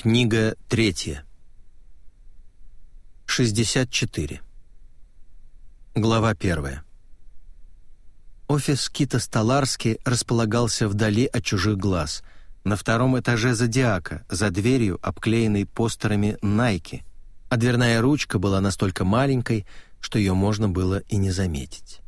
Книга третья. 64. Глава первая. Офис Кита Столарски располагался вдали от чужих глаз, на втором этаже зодиака, за дверью, обклеенной постерами Nike, а дверная ручка была настолько маленькой, что ее можно было и не заметить.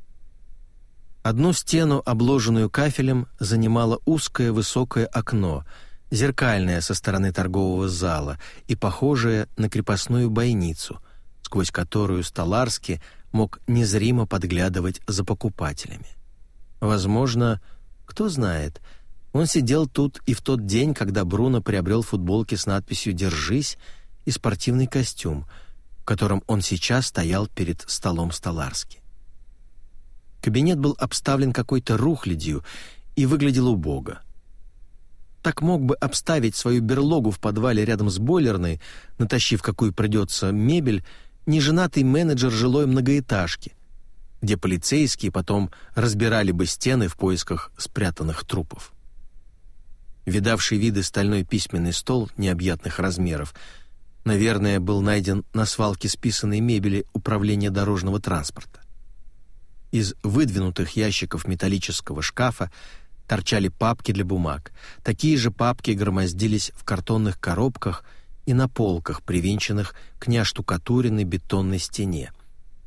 Одну стену, обложенную кафелем, занимало узкое высокое окно — зеркальная со стороны торгового зала и похожая на крепостную бойницу, сквозь которую Столарский мог незримо подглядывать за покупателями. Возможно, кто знает, он сидел тут и в тот день, когда Бруно приобрел футболки с надписью «Держись» и спортивный костюм, в котором он сейчас стоял перед столом Столарски. Кабинет был обставлен какой-то рухлядью и выглядел убого — так мог бы обставить свою берлогу в подвале рядом с бойлерной, натащив какую придется мебель, неженатый менеджер жилой многоэтажки, где полицейские потом разбирали бы стены в поисках спрятанных трупов. Видавший виды стальной письменный стол необъятных размеров, наверное, был найден на свалке списанной мебели управления дорожного транспорта. Из выдвинутых ящиков металлического шкафа торчали папки для бумаг. Такие же папки громоздились в картонных коробках и на полках, привинченных к неоштукатуренной бетонной стене.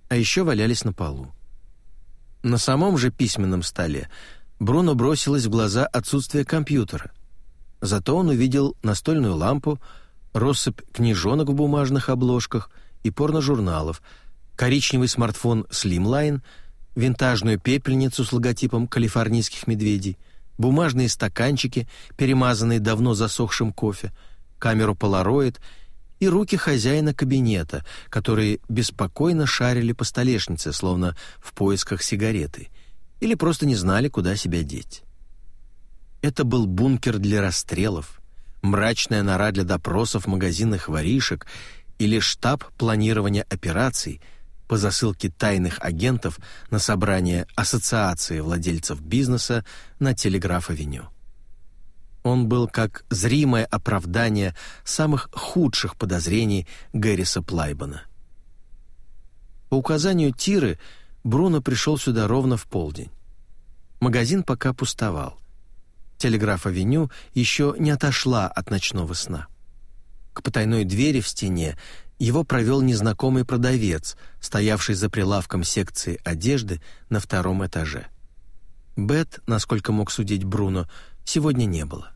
А еще валялись на полу. На самом же письменном столе Бруно бросилось в глаза отсутствие компьютера. Зато он увидел настольную лампу, россыпь книжонок в бумажных обложках и порножурналов, коричневый смартфон Slimline, винтажную пепельницу с логотипом калифорнийских медведей — бумажные стаканчики, перемазанные давно засохшим кофе, камеру полароид и руки хозяина кабинета, которые беспокойно шарили по столешнице, словно в поисках сигареты, или просто не знали, куда себя деть. Это был бункер для расстрелов, мрачная нора для допросов магазинных воришек или штаб планирования операций — по засылке тайных агентов на собрание Ассоциации владельцев бизнеса на Телеграф-авеню. Он был как зримое оправдание самых худших подозрений Гэриса Плайбана. По указанию Тиры Бруно пришел сюда ровно в полдень. Магазин пока пустовал. Телеграф-авеню еще не отошла от ночного сна. К потайной двери в стене его провел незнакомый продавец, стоявший за прилавком секции одежды на втором этаже. Бет, насколько мог судить Бруно, сегодня не было.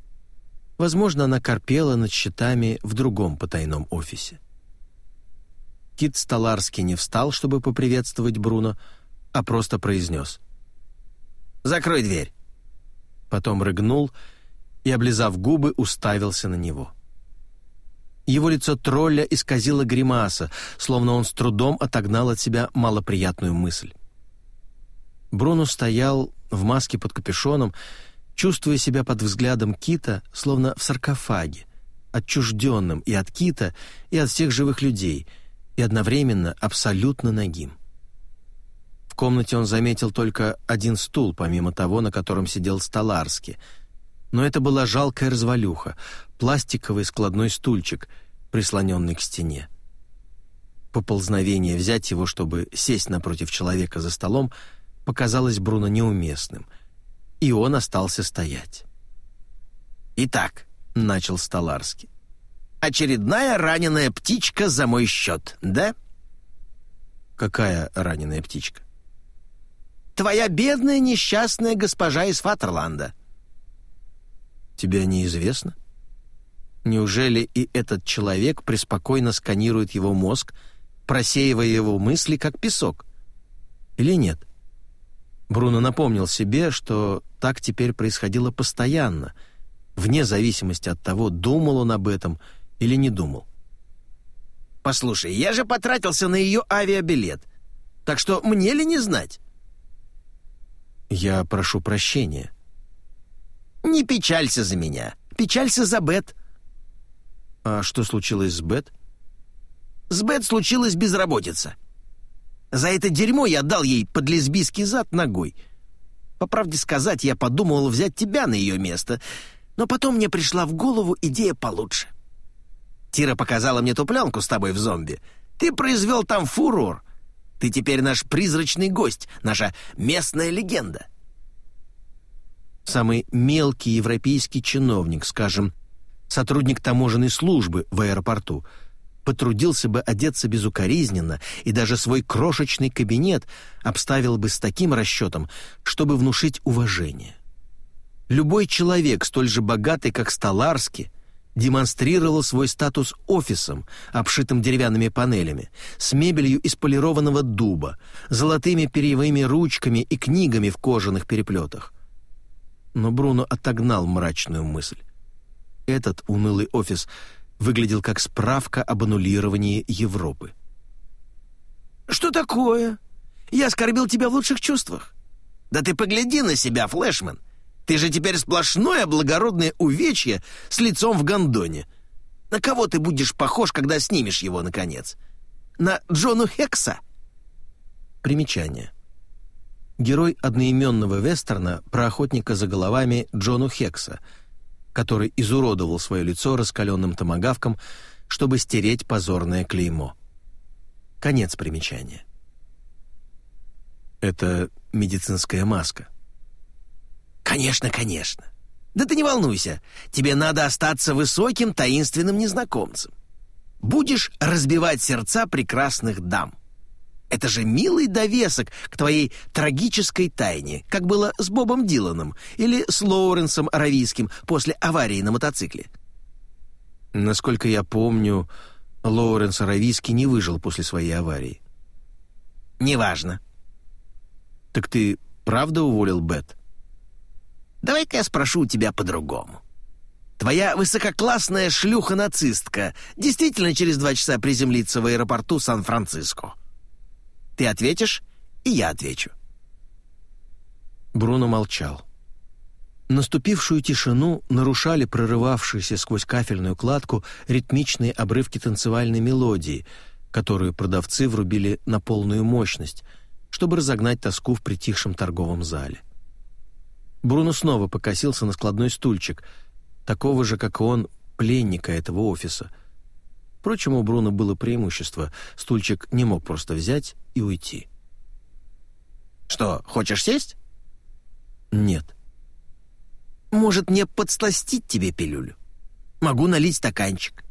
Возможно, она корпела над счетами в другом потайном офисе. Кит Столарский не встал, чтобы поприветствовать Бруно, а просто произнес «Закрой дверь!» Потом рыгнул и, облизав губы, уставился на него. Его лицо тролля исказило гримаса, словно он с трудом отогнал от себя малоприятную мысль. Бруно стоял в маске под капюшоном, чувствуя себя под взглядом Кита, словно в саркофаге, отчужденным и от Кита, и от всех живых людей, и одновременно абсолютно нагим. В комнате он заметил только один стул, помимо того, на котором сидел Столарский, но это была жалкая развалюха, пластиковый складной стульчик, прислоненный к стене. Поползновение взять его, чтобы сесть напротив человека за столом, показалось Бруно неуместным, и он остался стоять. «Итак», — начал Столарский, — «очередная раненая птичка за мой счет, да?» «Какая раненая птичка?» «Твоя бедная несчастная госпожа из Фатерланда». «Тебя неизвестно?» Неужели и этот человек преспокойно сканирует его мозг, просеивая его мысли, как песок? Или нет? Бруно напомнил себе, что так теперь происходило постоянно, вне зависимости от того, думал он об этом или не думал. «Послушай, я же потратился на ее авиабилет, так что мне ли не знать?» «Я прошу прощения». «Не печалься за меня, печалься за Бет. «А что случилось с Бет?» «С Бет случилась безработица. За это дерьмо я дал ей под лесбийский зад ногой. По правде сказать, я подумывал взять тебя на ее место, но потом мне пришла в голову идея получше. Тира показала мне ту пленку с тобой в зомби. Ты произвел там фурор. Ты теперь наш призрачный гость, наша местная легенда. Самый мелкий европейский чиновник, скажем, сотрудник таможенной службы в аэропорту, потрудился бы одеться безукоризненно и даже свой крошечный кабинет обставил бы с таким расчетом, чтобы внушить уважение. Любой человек, столь же богатый, как Столарский, демонстрировал свой статус офисом, обшитым деревянными панелями, с мебелью из полированного дуба, золотыми перьевыми ручками и книгами в кожаных переплетах. Но Бруно отогнал мрачную мысль. Этот унылый офис выглядел как справка об аннулировании Европы. «Что такое? Я оскорбил тебя в лучших чувствах. Да ты погляди на себя, Флэшман. Ты же теперь сплошное благородное увечье с лицом в гондоне. На кого ты будешь похож, когда снимешь его, наконец? На Джону Хекса?» Примечание. Герой одноименного вестерна про охотника за головами Джону Хекса, который изуродовал свое лицо раскаленным томагавком, чтобы стереть позорное клеймо. Конец примечания. Это медицинская маска. «Конечно, конечно. Да ты не волнуйся, тебе надо остаться высоким таинственным незнакомцем. Будешь разбивать сердца прекрасных дам. Это же милый довесок к твоей трагической тайне, как было с Бобом Диланом или с Лоуренсом Аравийским после аварии на мотоцикле». Насколько я помню, Лоуренс Аравийский не выжил после своей аварии. «Неважно». «Так ты правда уволил Бет?» Давай-ка я спрошу у тебя по-другому. Твоя высококлассная шлюха-нацистка действительно через два часа приземлится в аэропорту Сан-Франциско? Ты ответишь, и я отвечу». Бруно молчал. Наступившую тишину нарушали прорывавшиеся сквозь кафельную кладку ритмичные обрывки танцевальной мелодии, которую продавцы врубили на полную мощность, чтобы разогнать тоску в притихшем торговом зале. Бруно снова покосился на складной стульчик, такого же, как и он, пленника этого офиса. Впрочем, у Бруно было преимущество. Стульчик не мог просто взять и уйти. «Что, хочешь сесть?» «Нет». «Может, мне подсластить тебе пилюлю? Могу налить стаканчик.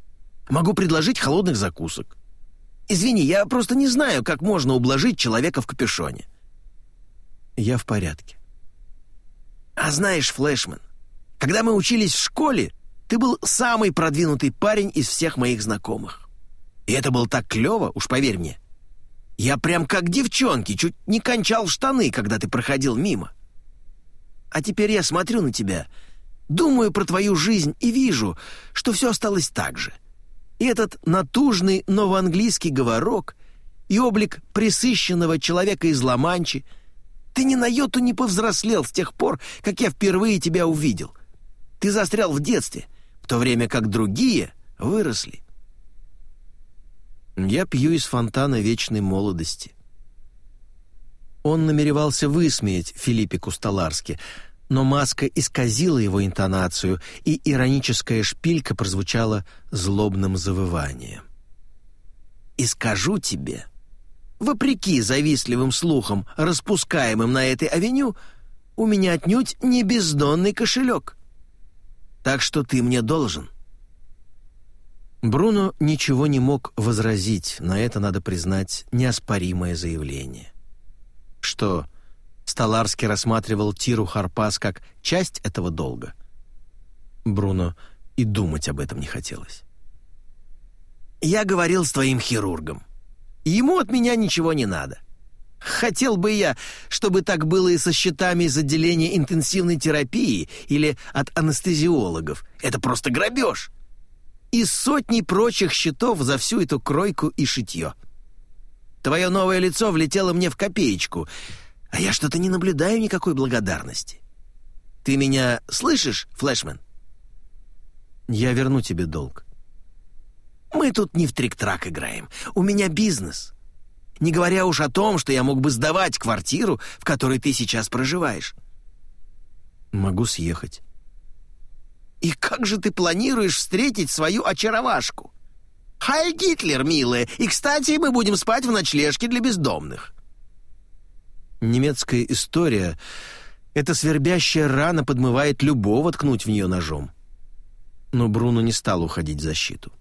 Могу предложить холодных закусок. Извини, я просто не знаю, как можно ублажить человека в капюшоне». «Я в порядке». А знаешь, Флэшман, когда мы учились в школе, ты был самый продвинутый парень из всех моих знакомых. И это было так клево, уж поверь мне. Я прям как девчонки, чуть не кончал штаны, когда ты проходил мимо. А теперь я смотрю на тебя, думаю про твою жизнь и вижу, что все осталось так же. И этот натужный новоанглийский говорок и облик присыщенного человека из Ла-Манчи — ты ни на йоту не повзрослел с тех пор, как я впервые тебя увидел. Ты застрял в детстве, в то время как другие выросли. Я пью из фонтана вечной молодости. Он намеревался высмеять Филиппе Кусталарски, но маска исказила его интонацию, и ироническая шпилька прозвучала злобным завыванием. «И скажу тебе, Вопреки завистливым слухам, распускаемым на этой авеню, у меня отнюдь не бездонный кошелек. Так что ты мне должен». Бруно ничего не мог возразить на это, надо признать, неоспоримое заявление. Что, Столарский рассматривал Тиру Харпас как часть этого долга? Бруно и думать об этом не хотелось. «Я говорил с твоим хирургом. Ему от меня ничего не надо. Хотел бы я, чтобы так было и со счетами из отделения интенсивной терапии или от анестезиологов. Это просто грабеж. И сотни прочих счетов за всю эту кройку и шитье. Твое новое лицо влетело мне в копеечку, а я что-то не наблюдаю никакой благодарности. Ты меня слышишь, Флэшмен? Я верну тебе долг. Мы тут не в трик-трак играем. У меня бизнес. Не говоря уж о том, что я мог бы сдавать квартиру, в которой ты сейчас проживаешь. Могу съехать. И как же ты планируешь встретить свою очаровашку? «Хай Гитлер, милая! И, кстати, мы будем спать в ночлежке для бездомных!» Немецкая история — эта свербящая рана подмывает любого ткнуть в нее ножом. Но Бруно не стал уходить в защиту.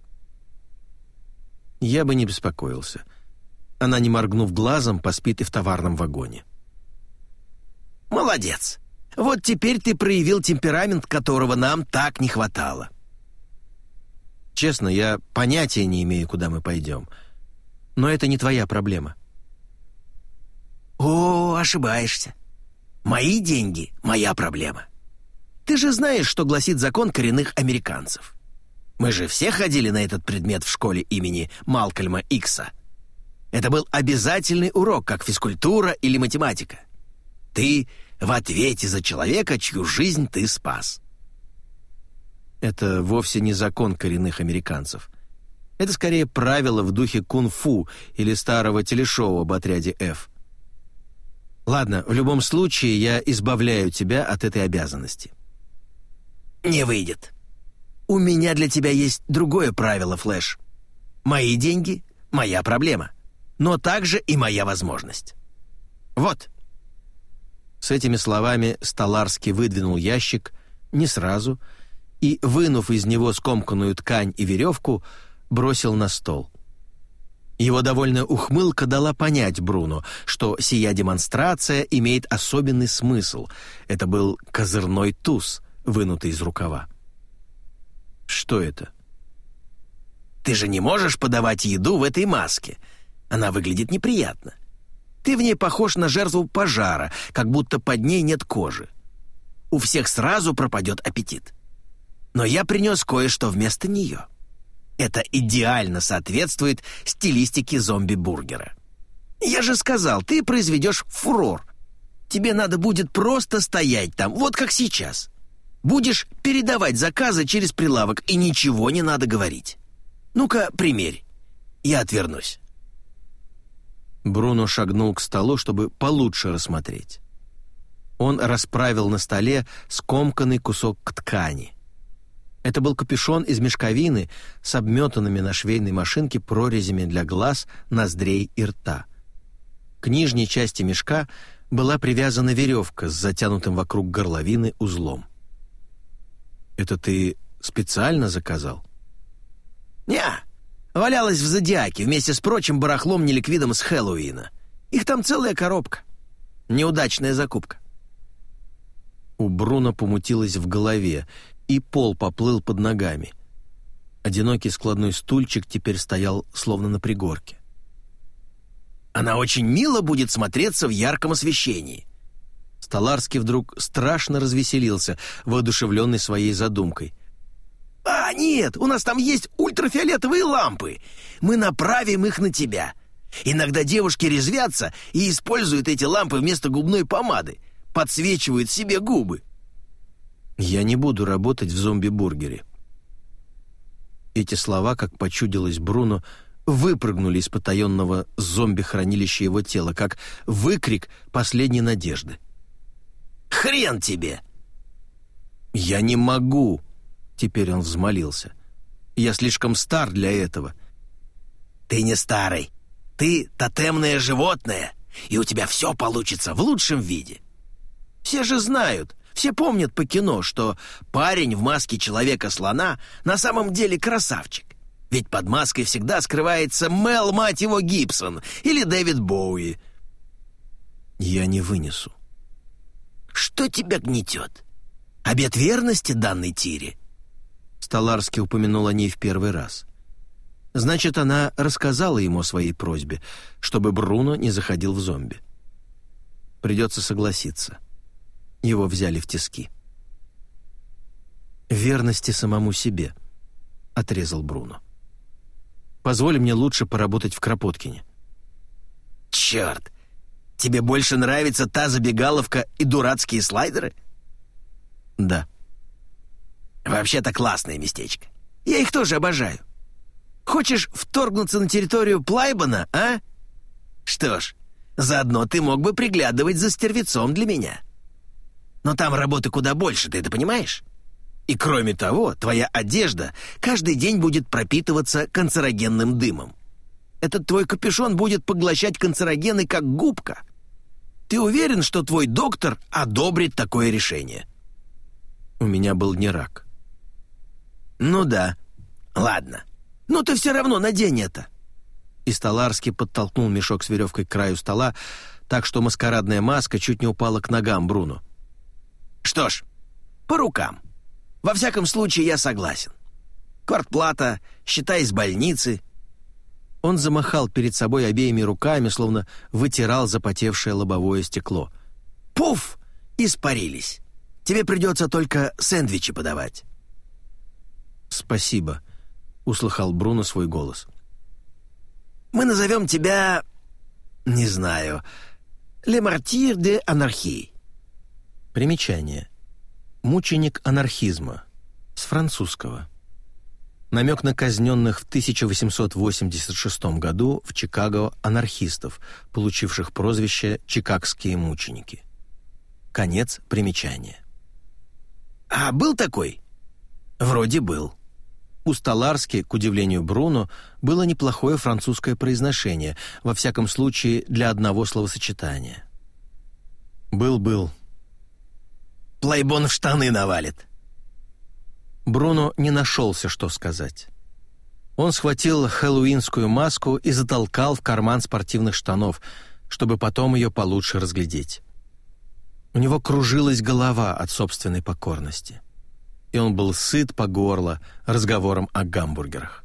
Я бы не беспокоился. Она, не моргнув глазом, поспит и в товарном вагоне. «Молодец! Вот теперь ты проявил темперамент, которого нам так не хватало». Честно, я понятия не имею, куда мы пойдем. Но это не твоя проблема. О, ошибаешься. Мои деньги — моя проблема. Ты же знаешь, что гласит закон коренных американцев. Мы же все ходили на этот предмет в школе имени Малкольма Икса. Это был обязательный урок, как физкультура или математика. Ты в ответе за человека, чью жизнь ты спас. Это вовсе не закон коренных американцев. Это скорее правило в духе кунг-фу или старого телешоу об отряде F. Ладно, в любом случае я избавляю тебя от этой обязанности. Не выйдет. У меня для тебя есть другое правило, Флэш. Мои деньги — моя проблема, но также и моя возможность. Вот. С этими словами Столарский выдвинул ящик не сразу и, вынув из него скомканную ткань и веревку, бросил на стол. Его довольная ухмылка дала понять Бруно, что сия демонстрация имеет особенный смысл. Это был козырной туз, вынутый из рукава. Что это? Ты же не можешь подавать еду в этой маске. Она выглядит неприятно. Ты в ней похож на жертву пожара, как будто под ней нет кожи. У всех сразу пропадет аппетит. Но я принес кое-что вместо нее. Это идеально соответствует стилистике зомби-бургера. Я же сказал, ты произведешь фурор. Тебе надо будет просто стоять там, вот как сейчас. Будешь передавать заказы через прилавок, и ничего не надо говорить. Ну-ка, примерь. Я отвернусь». Бруно шагнул к столу, чтобы получше рассмотреть. Он расправил на столе скомканный кусок ткани. Это был капюшон из мешковины с обметанными на швейной машинке прорезями для глаз, ноздрей и рта. К нижней части мешка была привязана веревка с затянутым вокруг горловины узлом. «Это ты специально заказал?» «Не, валялась в Зодиаке вместе с прочим барахлом неликвидом с Хэллоуина. Их там целая коробка. Неудачная закупка». У Бруно помутилось в голове, и пол поплыл под ногами. Одинокий складной стульчик теперь стоял словно на пригорке. «Она очень мило будет смотреться в ярком освещении». Столарский вдруг страшно развеселился, воодушевленный своей задумкой. «А, нет, у нас там есть ультрафиолетовые лампы. Мы направим их на тебя. Иногда девушки резвятся и используют эти лампы вместо губной помады, подсвечивают себе губы. «Я не буду работать в зомби-бургере». Эти слова, как почудилось Бруно, выпрыгнули из потаенного зомби-хранилища его тела, как выкрик последней надежды. «Хрен тебе!» «Я не могу!» — теперь он взмолился. «Я слишком стар для этого». «Ты не старый. Ты тотемное животное, и у тебя все получится в лучшем виде. Все же знают, все помнят по кино, что парень в маске Человека-слона на самом деле красавчик. Ведь под маской всегда скрывается Мел, мать его, Гибсон или Дэвид Боуи. Я не вынесу. Что тебя гнетет? Обет верности данной Тире? Столарский упомянул о ней в первый раз. Значит, она рассказала ему о своей просьбе, чтобы Бруно не заходил в зомби. Придется согласиться. Его взяли в тиски. «Верности самому себе», — отрезал Бруно. «Позволь мне лучше поработать в Кропоткине». «Черт! Тебе больше нравится та забегаловка и дурацкие слайдеры?» «Да». «Вообще-то классное местечко. Я их тоже обожаю. Хочешь вторгнуться на территорию Плайбана, а? Что ж, заодно ты мог бы приглядывать за стервецом для меня». Но там работы куда больше, ты это понимаешь? И кроме того, твоя одежда каждый день будет пропитываться канцерогенным дымом. Этот твой капюшон будет поглощать канцерогены как губка. Ты уверен, что твой доктор одобрит такое решение? У меня был не рак. Ну да. Ладно. Но ты все равно надень это. И Столарский подтолкнул мешок с веревкой к краю стола, так что маскарадная маска чуть не упала к ногам Бруно. Что ж, по рукам. Во всяком случае, я согласен. Квартплата, считай из больницы. Он замахал перед собой обеими руками, словно вытирал запотевшее лобовое стекло. Пуф! Испарились. Тебе придется только сэндвичи подавать. «Спасибо», — услыхал Бруно свой голос. «Мы назовем тебя... не знаю... Ле Мартир де Анархии». Примечание. Мученик анархизма. С французского. Намек на казненных в 1886 году в Чикаго анархистов, получивших прозвище «Чикагские мученики». Конец примечания. «А был такой?» «Вроде был». У Столарски, к удивлению Бруно, было неплохое французское произношение, во всяком случае для одного словосочетания. «Был-был», Плейбон в штаны навалит». Бруно не нашелся, что сказать. Он схватил хэллоуинскую маску и затолкал в карман спортивных штанов, чтобы потом ее получше разглядеть. У него кружилась голова от собственной покорности. И он был сыт по горло разговором о гамбургерах.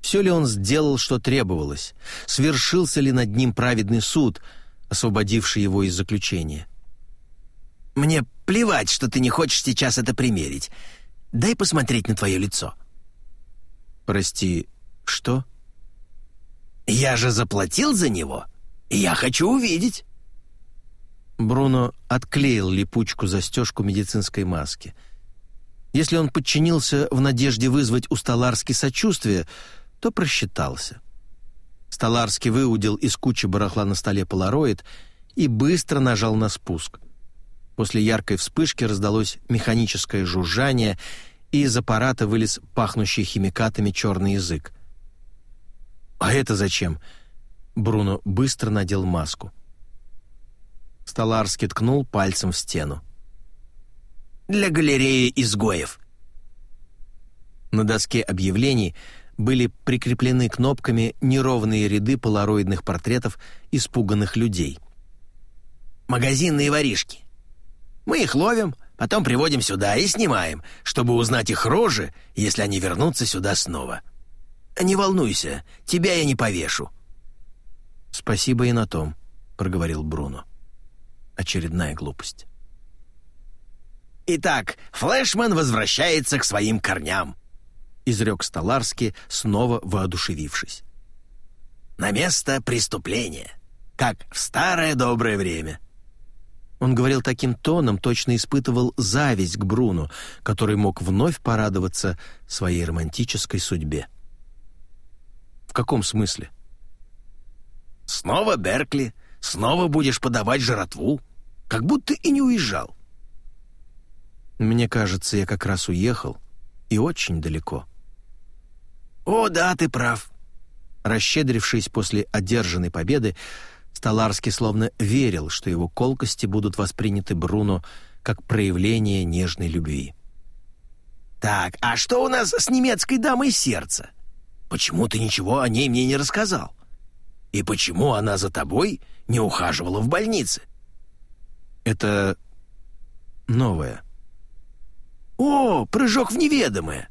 Все ли он сделал, что требовалось? Свершился ли над ним праведный суд, освободивший его из заключения? — мне плевать, что ты не хочешь сейчас это примерить. Дай посмотреть на твое лицо». «Прости, что?» «Я же заплатил за него, я хочу увидеть». Бруно отклеил липучку-застежку медицинской маски. Если он подчинился в надежде вызвать у Столарски сочувствие, то просчитался. Столарский выудил из кучи барахла на столе полароид и быстро нажал на спуск. После яркой вспышки раздалось механическое жужжание, и из аппарата вылез пахнущий химикатами черный язык. «А это зачем?» Бруно быстро надел маску. Столарский ткнул пальцем в стену. «Для галереи изгоев». На доске объявлений были прикреплены кнопками неровные ряды полароидных портретов испуганных людей. «Магазинные воришки. Мы их ловим, потом приводим сюда и снимаем, чтобы узнать их рожи, если они вернутся сюда снова. Не волнуйся, тебя я не повешу». «Спасибо и на том», — проговорил Бруно. Очередная глупость. «Итак, Флэшман возвращается к своим корням», — изрек Столарский, снова воодушевившись. «На место преступления, как в старое доброе время». Он говорил таким тоном, точно испытывал зависть к Бруну, который мог вновь порадоваться своей романтической судьбе. «В каком смысле?» «Снова Беркли, снова будешь подавать жратву, как будто и не уезжал». «Мне кажется, я как раз уехал, и очень далеко». «О, да, ты прав». Расщедрившись после одержанной победы, Столарский словно верил, что его колкости будут восприняты Бруно как проявление нежной любви. «Так, а что у нас с немецкой дамой сердца? Почему ты ничего о ней мне не рассказал? И почему она за тобой не ухаживала в больнице?» «Это новое». «О, прыжок в неведомое!»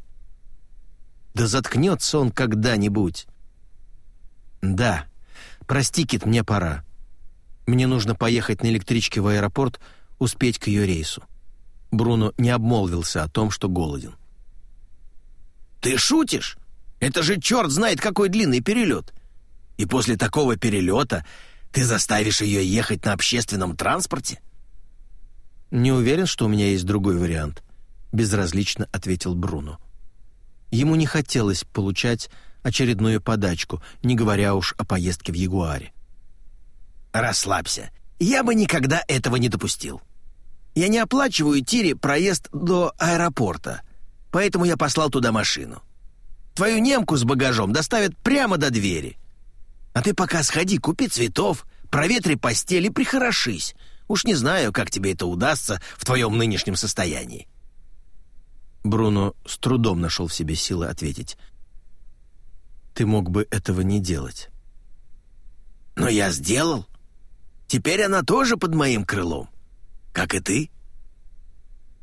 «Да заткнется он когда-нибудь». «Да, «Прости, Кит, мне пора. Мне нужно поехать на электричке в аэропорт, успеть к ее рейсу». Бруно не обмолвился о том, что голоден. «Ты шутишь? Это же черт знает какой длинный перелет. И после такого перелета ты заставишь ее ехать на общественном транспорте?» «Не уверен, что у меня есть другой вариант», — безразлично ответил Бруно. Ему не хотелось получать очередную подачку, не говоря уж о поездке в Ягуаре. «Расслабься. Я бы никогда этого не допустил. Я не оплачиваю Тире проезд до аэропорта, поэтому я послал туда машину. Твою немку с багажом доставят прямо до двери. А ты пока сходи, купи цветов, проветри постель и прихорошись. Уж не знаю, как тебе это удастся в твоем нынешнем состоянии». Бруно с трудом нашел в себе силы ответить. «Ты мог бы этого не делать». «Но я сделал. Теперь она тоже под моим крылом, как и ты».